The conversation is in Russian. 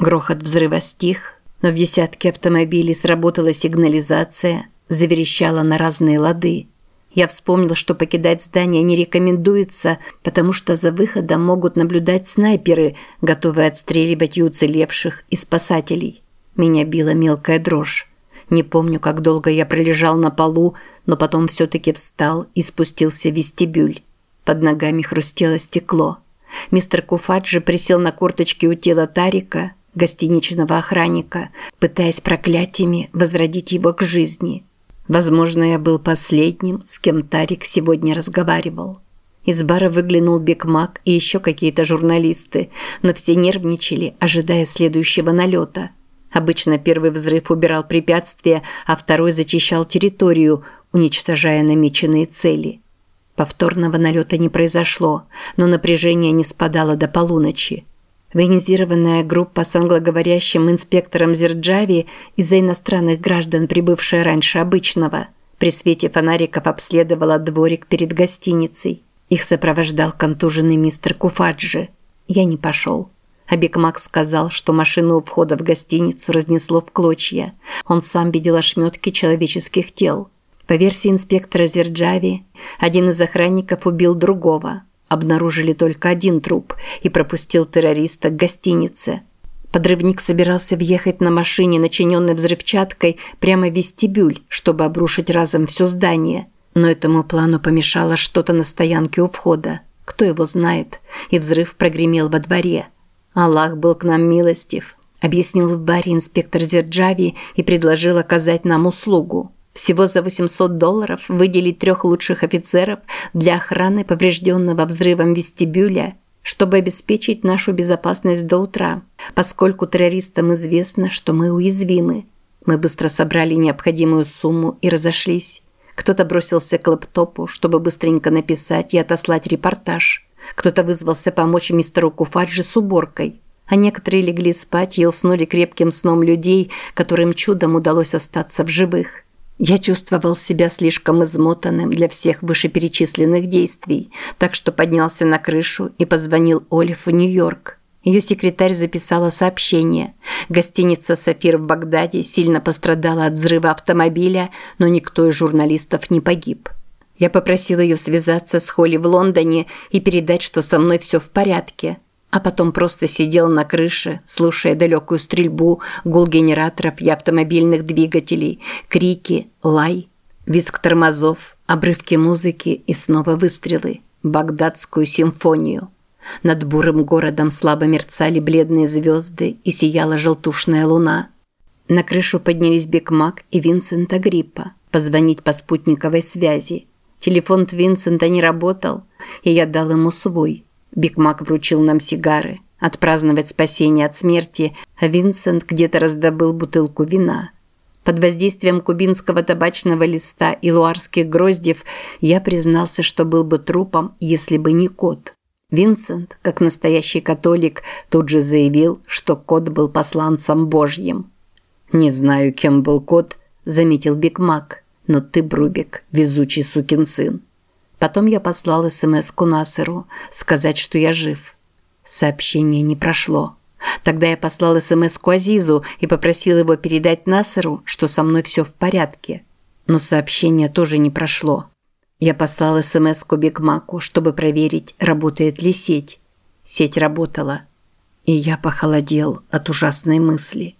Грохот взрыва стих, но в десятке автомобилей сработала сигнализация, заверещала на разные лады. Я вспомнил, что покидать здание не рекомендуется, потому что за выходом могут наблюдать снайперы, готовые отстреливать и уцелевших, и спасателей. Меня била мелкая дрожь. Не помню, как долго я пролежал на полу, но потом все-таки встал и спустился в вестибюль. Под ногами хрустело стекло. Мистер Куфаджи присел на корточки у тела Тарика, гостиничного охранника, пытаясь проклятиями возродить его к жизни. Возможно, я был последним, с кем Тарик сегодня разговаривал. Из бара выглянул Биг Мак и еще какие-то журналисты, но все нервничали, ожидая следующего налета. Обычно первый взрыв убирал препятствия, а второй зачищал территорию, уничтожая намеченные цели. Повторного налета не произошло, но напряжение не спадало до полуночи. Военизированная группа с англоговорящим инспектором Зерджави из-за иностранных граждан, прибывшая раньше обычного, при свете фонариков обследовала дворик перед гостиницей. Их сопровождал контуженный мистер Куфаджи. Я не пошел. А Биг Макс сказал, что машину у входа в гостиницу разнесло в клочья. Он сам видел ошметки человеческих тел. По версии инспектора Зерджави, один из охранников убил другого – обнаружили только один труп и пропустил террориста к гостинице. Подрывник собирался въехать на машине, начиненной взрывчаткой, прямо в вестибюль, чтобы обрушить разом все здание. Но этому плану помешало что-то на стоянке у входа. Кто его знает? И взрыв прогремел во дворе. Аллах был к нам милостив, объяснил в баре инспектор Зерджави и предложил оказать нам услугу. Всего за 800 долларов выделить трех лучших офицеров для охраны поврежденного взрывом вестибюля, чтобы обеспечить нашу безопасность до утра, поскольку террористам известно, что мы уязвимы. Мы быстро собрали необходимую сумму и разошлись. Кто-то бросился к лэптопу, чтобы быстренько написать и отослать репортаж. Кто-то вызвался помочь мистеру Куфаджи с уборкой. А некоторые легли спать и уснули крепким сном людей, которым чудом удалось остаться в живых. Я чувствовал себя слишком измотанным для всех вышеперечисленных действий, так что поднялся на крышу и позвонил Олив в Нью-Йорк. Ее секретарь записала сообщение. Гостиница «Сафир» в Багдаде сильно пострадала от взрыва автомобиля, но никто из журналистов не погиб. Я попросил ее связаться с Холли в Лондоне и передать, что со мной все в порядке – а потом просто сидел на крыше, слушая далекую стрельбу, гул генераторов и автомобильных двигателей, крики, лай, визг тормозов, обрывки музыки и снова выстрелы. Багдадскую симфонию. Над бурым городом слабо мерцали бледные звезды и сияла желтушная луна. На крышу поднялись Биг Мак и Винсент Агриппа позвонить по спутниковой связи. Телефон Винсента не работал, и я дал ему свой – Биг Мак вручил нам сигары. Отпраздновать спасение от смерти, Винсент где-то раздобыл бутылку вина. Под воздействием кубинского табачного листа и луарских гроздев я признался, что был бы трупом, если бы не кот. Винсент, как настоящий католик, тут же заявил, что кот был посланцем Божьим. «Не знаю, кем был кот», – заметил Биг Мак, – «но ты, Брубик, везучий сукин сын». Потом я послал СМС-ку Насеру, сказать, что я жив. Сообщение не прошло. Тогда я послал СМС-ку Азизу и попросил его передать Насеру, что со мной все в порядке. Но сообщение тоже не прошло. Я послал СМС-ку Бигмаку, чтобы проверить, работает ли сеть. Сеть работала. И я похолодел от ужасной мысли –